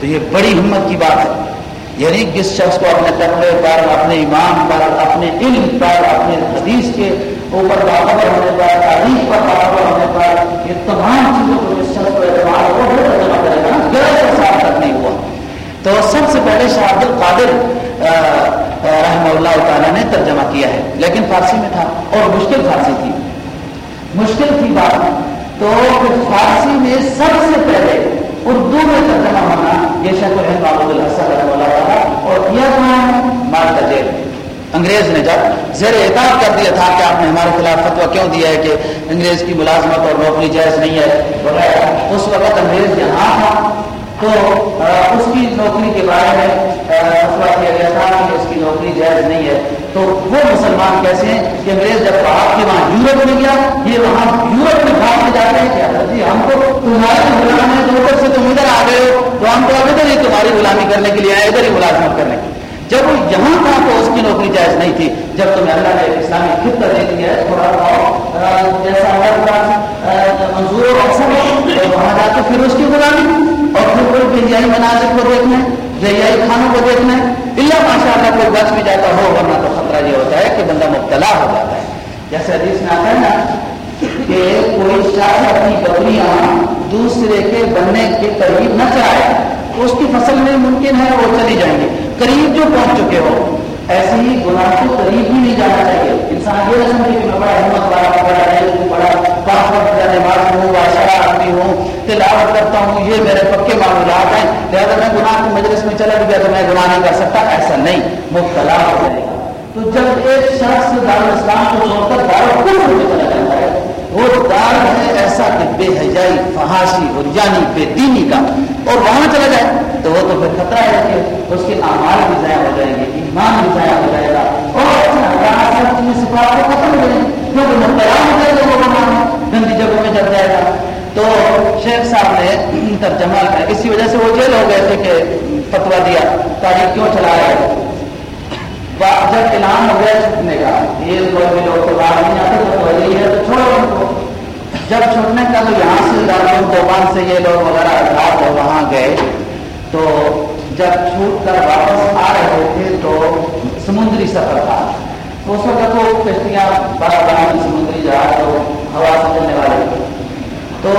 تو یہ بڑی ہمت کی بات ہے۔ یعنی جس شخص کو اپنے تقوی پر، اپنے ایمان پر، اپنے علم پر، اپنے حدیث کے اوپر باخبر ہونے پر، تاریخ پر باخبر ہونے پر، یہ تمام چیزوں کو جس شخص کو اعتماد ہو وہ ترجمہ کرے گا غیر سے تک نہیں ہوا۔ تو سب سے پہلے شاہ عبد القادر رحمہ اللہ تعالیٰ نے ترجمہ کیا ہے۔ لیکن فارسی میں تھا اور مشکل فارسی تھی۔ مشکل تھی بات۔ تو فارسی میں سب سے پہلے اردو میں ترجمہ ہونا یہ شیخ الحمد محمود الحسن رحمہ اللہ تعالیٰ اور کیا کہاں ہے مارتا جیل۔ انگریز نے جب زیر اعتاب کر دیا تھا کہ آپ نے ہمارے خلاف فتویٰ کیوں دیا ہے کہ انگریز کی ملازمت اور نوکری جائز نہیں ہے وغیرہ اس وقت انگریز یہاں تھا۔ تو اس کی نوکری کے بارے میں فیصلہ کیا گیا تھا کہ اس کی نوکری جائز نہیں ہے۔ تو وہ مسلمان کیسے ہیں کہ انگریز جب آپ کے وہاں یورپ میں گیا، یہ وہاں یورپ میں بھاگ میں جاتے ہیں؟ کیا جی ہم کو تمہاری غلامی ہے ادھر سے تم ادھر آ گئے ہو، تو ہم تو اب ادھر ہی تمہاری غلامی کرنے کے لیے آئے، ادھر ہی ملازمت کرنے کے لیے۔ جب وہ یہاں تھا تو اس کی نوکری جائز نہیں تھی۔ جب تمہیں اللہ نے اسلامی خطہ دے دیا ہے، تھوڑا جیسا ہر منظور ہو وہاں جا کے پھر اس کی غلامی۔ اور پھر کوئی مناظر کو دیکھنا ہے دریائی خانوں کو دیکھنا ہے۔ اللہ ماشاء اللہ کوئی بچ بھی جاتا ہو، ورنہ تو خطرہ یہ ہوتا ہے کہ بندہ مبتلا ہو جاتا ہے۔ جیسے حدیث میں آتا ہے نا کہ کوئی شاید اپنی بکریاں دوسرے کے بننے کے قریب نہ چلائے۔ اس کی فصل میں ممکن ہے وہ چلی جائیں گے قریب جو پہنچ چکے ہو ایسے ہی گناہ کو قریب ہی نہیں جانا چاہیے۔ انسان یہ رسم کہ میں بڑا ہمت والا بڑا ہے بڑا پانچ نماز ہوں، بادشاہ آدمی ہوں، تلاوت کرتا ہوں، یہ میرے پکے معاملات ہیں۔ لہٰذا میں گناہ کی مجلس میں چلا گیا تو میں گناہ نہیں کر سکتا، ایسا نہیں۔ مبتلا ہو جائے گا۔ تو جب ایک شخص دار اسلام کو چھوڑ کر دار کفر میں چلا جاتا ہے، وہ دار ہے ایسا کہ بے حجائی، فحاشی اور جانی بے دینی کا۔ اور وہاں چلا جائے، تو وہ تو پھر خطرہ ہے کہ اس کے اعمال بھی ضائع ہو جائیں گے، ایمان بھی ضائع ہو جائے گا۔ اور صفات کو ختم ہو جائیں گے کیونکہ مبتلا ہو جائے گا وہ بنانا گندی جگہوں میں جب جائے گا تو شیخ صاحب نے ترجمہ کیا۔ اسی وجہ سے وہ جیل ہو گئے تھے کہ فتوا دیا، تاریخ کیوں چلا رہے ہیں؟ جب اعلان ہو گیا چھٹنے کا یہ کوئی بھی لوگ تو باہر نہیں آتے، تو وہی ہے، تو چھوڑو ان کو۔ جب چھٹنے کا تو یہاں سے دارالعلوم دوبان سے یہ لوگ وغیرہ اطلاع اور وہاں گئے۔ تو جب چھوٹ کر واپس آ رہے تھے، تو سمندری سفر تھا۔ اس وقت وہ کشتیاں بڑا بڑا سمندری جہاز تو ہوا سے چلنے والے تو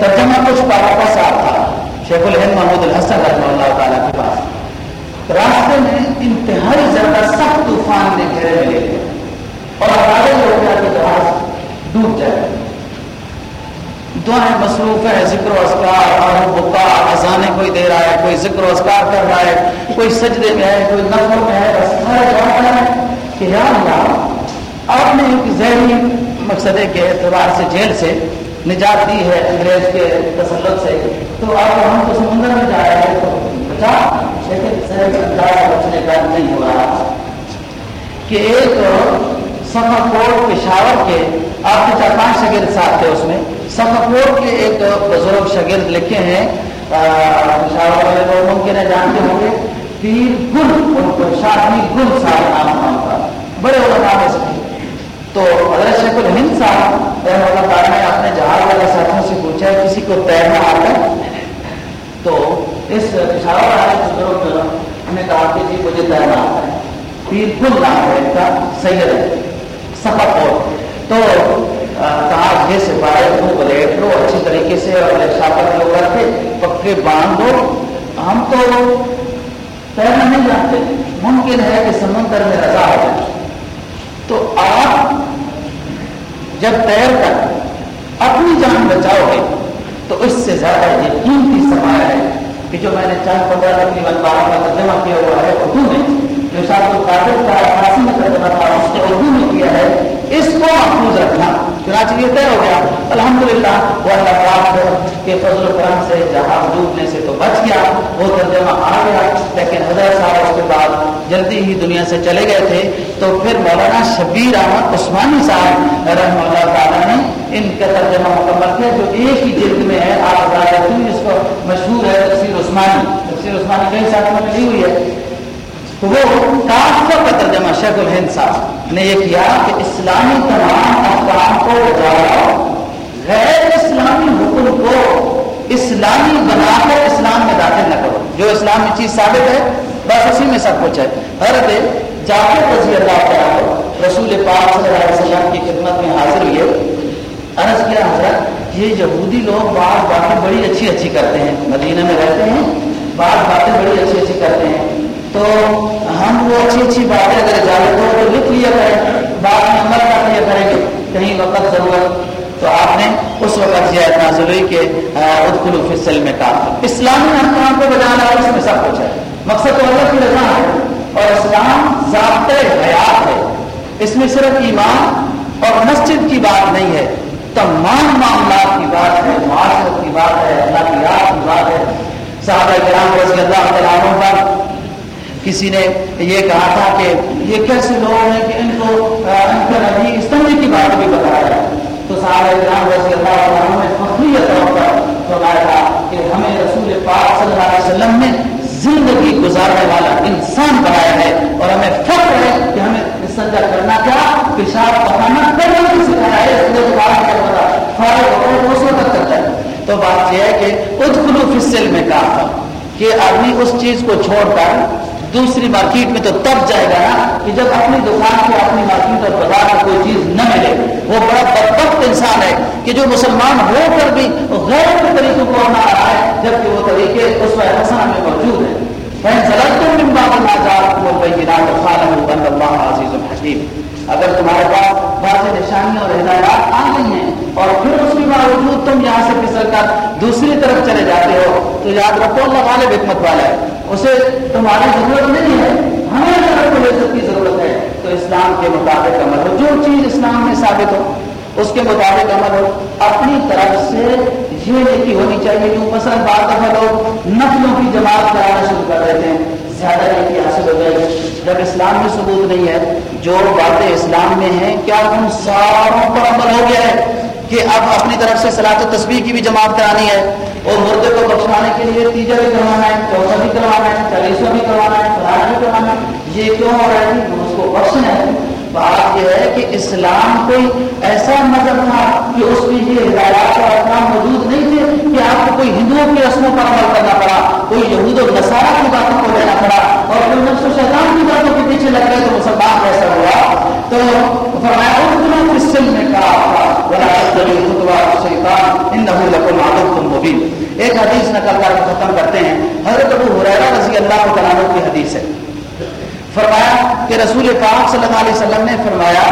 ترجمہ کچھ واپس آ تھا شیخ الہند محمود الحسن رحمہ اللہ تعالیٰ کے پاس راستے میں انتہائی زیادہ سخت طوفان نے گھیرے میں لے لیا اور ہمارے ہو گیا کہ جہاز ڈوب جائے دعائیں مصروف ہے ذکر و اسکار اور بکا ازانے کوئی دے رہا ہے کوئی ذکر و اسکار کر رہا ہے کوئی سجدے میں ہے کوئی نفر میں ہے بس سارے جواب ہے کہ یا اللہ، آپ نے ایک ذہنی مقصد کے اعتبار سے جیل سے نجات دی ہے انگریز کے تسلط سے، تو آپ ہم تو سمندر میں جا رہے ہیں تو بچا لیکن بچنے کا نہیں ہو رہا کہ ایک سفر کوٹ پشاور کے آپ کے چار پانچ شگرد ساتھ تھے اس میں۔ سفر کوٹ کے ایک بزرگ شگرد لکھے ہیں پشاور والے لوگ ممکن ہے، جانتے ہوں گے۔ پیر گل، ان کو شاہی گل صاحب نام نام کا بڑے علماء میں سے۔ تو حضرت شیخ الہند صاحب رحمۃ اللہ نے اپنے جہاز والے ساتھیوں سے پوچھا کسی کو تیرنا آتا؟ ہے تو اس پشاور والے بزرگ نے کہا کہ جی مجھے تیرنا آتا ہے۔ پیر گل نام ہے؟ ان کا سید ہے، سفر ہو تو کہا، یہ سپاہی کو بلیٹ لو، اچھی طریقے سے اور شاپر لوگ کر کے پکے باندھ دو ہم تو تیرنا نہیں جانتے۔ ممکن ہے کہ سمندر میں رضا ہو جائے تو آپ جب تیر کر اپنی جان بچاؤ گے، تو اس سے زیادہ یہ قیمتی سرمایہ ہے کہ جو میں نے چند پندرہ تقریباً بارہ کا ترجمہ کیا ہوا ہے اردو میں۔ جو شاید القادر کا میں ترجمہ تھا، اس نے اردو میں کیا ہے اس کو محفوظ رکھنا۔ چنانچہ یہ طے ہو گیا۔ الحمد للہ وہ اللہ پاک کے فضل و کرم سے جہاز ڈوبنے سے تو بچ گیا، وہ ترجمہ آ گیا۔ لیکن حضرت صاحب اس کے بعد جلدی ہی دنیا سے چلے گئے تھے۔ تو پھر مولانا شبیر احمد عثمانی صاحب رحم اللہ تعالیٰ نے ان کا ترجمہ مکمل کیا جو ایک ہی جلد میں ہے۔ آپ اس کو مشہور ہے تفسیر عثمانی۔ تفسیر عثمانی کئی ساتھ میں ملی ہوئی ہے۔ وہ کافر کا ترجمہ شیخ الہند صاحب نے یہ کیا کہ اسلامی تمام افغان کو غیر اسلامی حکم کو اسلامی بنا کر اسلام میں داخل نہ کرو۔ جو اسلام میں چیز ثابت ہے، بس اسی میں سب کچھ ہے۔ حضرت جاکر رضی اللہ تعالیٰ رسول پاک صلی اللہ علیہ وسلم کی خدمت میں حاضر ہوئے۔ عرض کیا، حضرت، یہ یہودی لوگ بعض باتیں بڑی اچھی اچھی کرتے ہیں۔ مدینہ میں رہتے ہیں، بعض باتیں بڑی اچھی اچھی کرتے ہیں۔ تو ہم وہ اچھی اچھی باتیں اگر اجازت ہو تو لکھ لیا کریں بعد میں عمل کر لیا کریں گے، کہیں وقت ضرورت، تو آپ نے اس وقت یہ نازل ہوئی کہ ادخلو فی السلم میں کہا اسلامی احکام کو بجانا ہے اس میں سب کچھ ہے۔ مقصد تو اللہ کی رضا ہے، اور اسلام ضابطۂ حیات ہے۔ اس میں صرف ایمان اور مسجد کی بات نہیں ہے، تمام معاملات کی بات ہے، معاشرت کی بات ہے اللہ کی یاد کی بات ہے۔ صحابہ کرام رضی اللہ تعالیٰ کسی نے یہ کہا تھا کہ یہ کیسے لوگ ہیں کہ ان کو ان کا نبی استمبلی کی بات بھی بتایا ہے تو صاحب اکرام رضی اللہ عنہ نے فخری طور پر فرمایا تھا کہ ہمیں رسول پاک صلی اللہ علیہ وسلم نے زندگی گزارنے والا انسان بنایا ہے اور ہمیں فخر ہے کہ ہمیں سجا کرنا کیا؟ پیشاب پکانا کرنا بھی سکھایا ہے۔ اس لیے بات کیا پتا فارغ ہو اس وقت کرتا ہے تو بات یہ ہے کہ ادخلو فی السلم میں کہا تھا کہ آدمی اس چیز کو چھوڑ کر دوسری مارکیٹ میں تو تب جائے گا نا کہ جب اپنی دکان سے اپنی مارکیٹ اور بازار میں کوئی چیز نہ ملے۔ وہ بڑا بدبخت انسان ہے کہ جو مسلمان ہو کر بھی غیر کے طریقوں کو نہ رہا ہے، جبکہ وہ طریقے اس میں حسن میں موجود ہیں۔ اگر تمہارے پاس بہت نشانیاں اور ہدایات آ گئی ہیں اور پھر اس کے باوجود تم یہاں سے پھسل کر دوسری طرف چلے جاتے ہو تو یاد رکھو، اللہ والے حکمت والا ہے۔ اسے تمہاری ضرورت نہیں ہے، ہمیں اگر کوئی عزت کی ضرورت ہے، تو اسلام کے مطابق عمل ہو۔ جو چیز اسلام میں ثابت ہو، اس کے مطابق عمل ہو۔ اپنی طرف سے یہ نیکی ہونی چاہیے جو مثلا بعض دفعہ لوگ نفلوں کی جماعت کرانا شروع کر دیتے ہیں۔ زیادہ نیکی حاصل ہو جائے گی جب اسلام میں ثبوت نہیں ہے، جو باتیں اسلام میں ہیں، کیا ان ساروں پر عمل ہو گیا ہے کہ اب اپنی طرف سے سلاط و تصویر کی بھی جماعت کرانی ہے؟ اور مردے کو بخشانے کے لیے تیجا بھی کروانا ہے چوتھا بھی کروانا ہے چالیسواں بھی کروانا ہے فلاح بھی کروانا ہے۔ یہ کیوں ہو رہا ہے اس کو بخشنا ہے بات یہ ہے کہ اسلام کوئی ایسا مذہب تھا کہ اس میں یہ ہدایات اور احکام موجود نہیں تھے کہ آپ کو کوئی ہندوؤں کے رسموں پر عمل کرنا پڑا، کوئی یہود و نصارہ کی باتوں کو لینا پڑا، اور کوئی نفس و شیطان کی باتوں کے پیچھے لگ گئے تو مسلمان کیسا ہوا؟ تو فرمایا اس سلم میں کہا ایک حدیث نقل کر ختم کرتے ہیں. حضرت ابو حریرہ رضی اللہ تعالیٰ کی حدیث ہے. فرمایا کہ رسول پاک صلی اللہ علیہ وسلم نے فرمایا،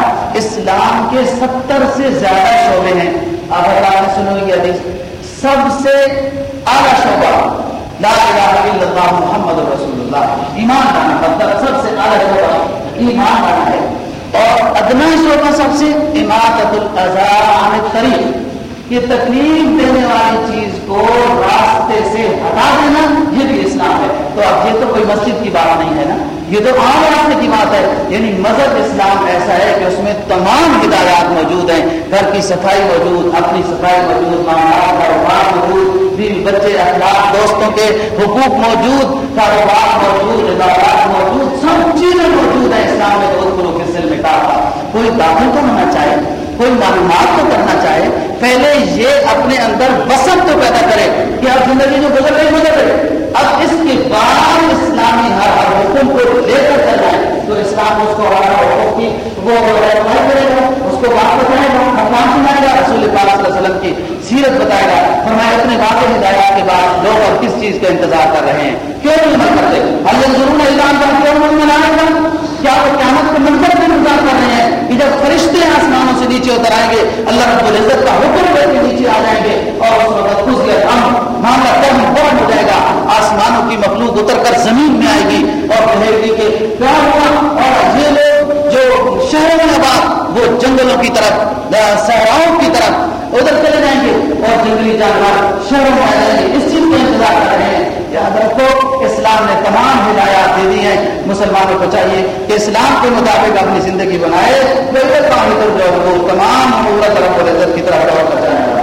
اسلام کے ستر سے زیادہ شعبے ہیں. آپ اللہ نے سنو یہ حدیث. سب سے اعلیٰ شعبہ لا الہ الا اللہ محمد رسول اللہ. ایمان لانا مطلب سب سے اعلیٰ شعبہ ایمان لانا ہے. اور ادنا شعبہ سب سے امادت الازار طریق یہ تکلیف دینے والی چیز کو راستے سے ہٹا دینا، یہ بھی اسلام ہے۔ تو اب یہ تو کوئی مسجد کی بات نہیں ہے نا؟ یہ تو عام راستے کی بات ہے۔ یعنی مذہب اسلام ایسا ہے کہ اس میں تمام ہدایات موجود ہیں۔ گھر کی صفائی موجود، اپنی صفائی موجود، معاملات، کاروبار موجود بیوی بچے، اخلاق، دوستوں کے حقوق موجود، کاروبار موجود، عبادات موجود، سب چیزیں موجود ہیں۔ اسلام میں بہت دوست کو میں کہا۔ کوئی داخل تو ہونا چاہے، کوئی معلومات تو کرنا چاہے، پہلے یہ اپنے اندر وسط تو پیدا کرے کہ آپ زندگی جو گزر رہے گزر رہے اب اس کے بعد اسلامی ہر ہر حکم کو لے کر چل جائے تو اسلام اس کو ہر حکم کی وہ رہنمائی کرے گا کو بات بتائے گا حکام سنائے گا رسول پاک صلی اللہ علیہ وسلم کی سیرت بتائے گا فرمائے اپنے واقع ہدایات کے بعد لوگ اب کس چیز کا انتظار کر رہے ہیں؟ کیوں نہیں عمل کرتے؟ اللہ ضرور اعلان کر کیوں منائے گا کیا وہ قیامت کے منظر کا انتظار کر رہے ہیں؟ کہ جب فرشتے آسمانوں سے نیچے اتر آئیں گے، اللہ رب العزت کا حکم کر کے نیچے آ جائیں گے اور اس وقت خوش گئے ہم معاملہ کم بڑھ ہو جائے گا۔ آسمانوں کی مخلوق اتر کر زمین میں آئے گی اور کہے گی کہ کیا ہوا؟ اور جنگلوں کی طرف صحراؤں کی طرف ادھر چلے جائیں گے اور جنگلی جانور شہروں میں آ جائیں گے۔ اس چیز کا انتظار کر رہے ہیں یاد رکھو اسلام نے تمام ہدایات دے دی ہیں۔ مسلمانوں کو چاہیے کہ اسلام کے مطابق اپنی زندگی بنائے۔ وہ تمام عورت رب العزت کی طرف کر جائیں